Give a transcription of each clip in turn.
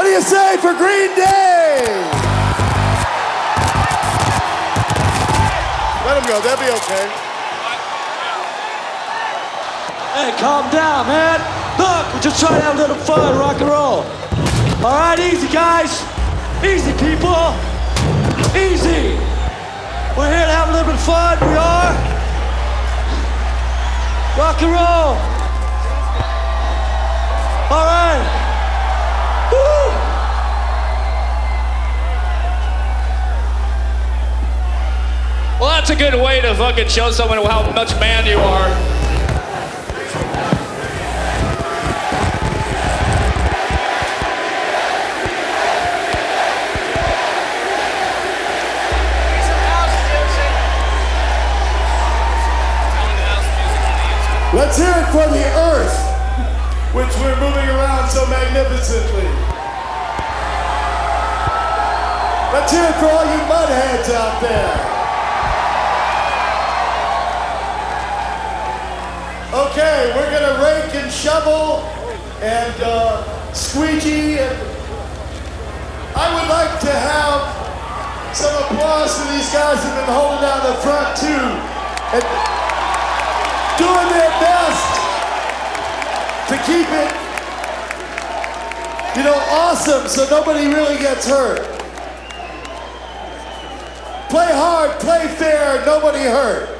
What do you say for Green Day? Let him go. That'll be okay. Hey, calm down, man. Look, we're just trying to have a little fun, rock and roll. All right, easy, guys. Easy, people. Easy. We're here to have a little bit of fun. We are. Rock and roll. That's a good way to fucking show someone how much man you are. Let's hear it for the Earth, which we're moving around so magnificently. Let's hear it for all you mudheads out there. Okay, we're gonna rake and shovel and uh, squeegee and I would like to have some applause for these guys who've been holding down the front too. And doing their best to keep it, you know, awesome so nobody really gets hurt. Play hard, play fair, nobody hurt.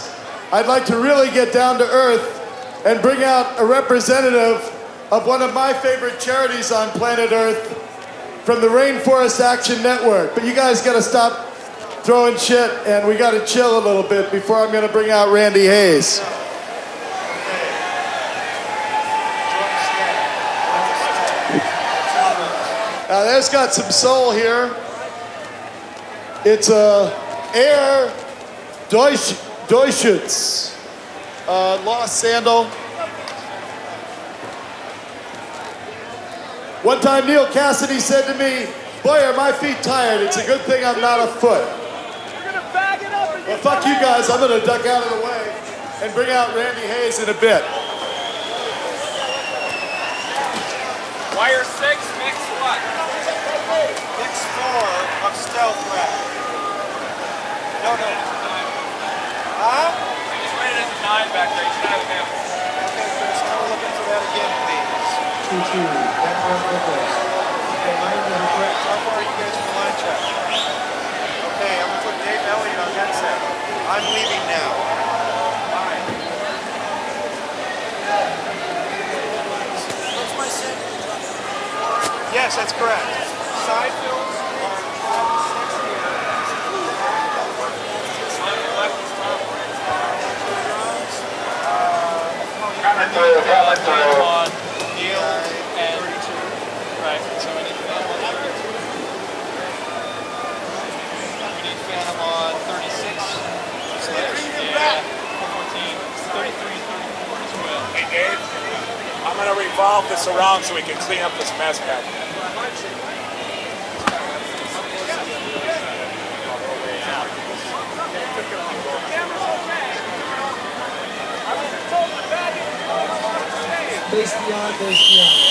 I'd like to really get down to earth and bring out a representative of one of my favorite charities on planet Earth from the Rainforest Action Network. But you guys got to stop throwing shit and we got to chill a little bit before I'm going to bring out Randy Hayes. Now, there's got some soul here. It's a Air Deutsch, Deutschutz. Uh, lost sandal. One time Neal Cassady said to me, Boy, are my feet tired. It's a good thing I'm not a foot. Well, fuck you guys. I'm going to duck out of the way and bring out Randy Hayes in a bit. Wire six, mix what? Mix four of stealth rack. No, no. I just ran looking for that please. Okay, check. How far are you guys from the? Okay, I'm gonna put Dave Elliott on headset. I'm leaving now. Bye. Yes, that's correct. Side five, six here. Neil and Right. So we need Phantom on 32. We need Phantom on 36. Yeah. 414. 33 34 as well. Hey Dave, I'm gonna revolve this around so we can clean up this mess back. Face face beyond.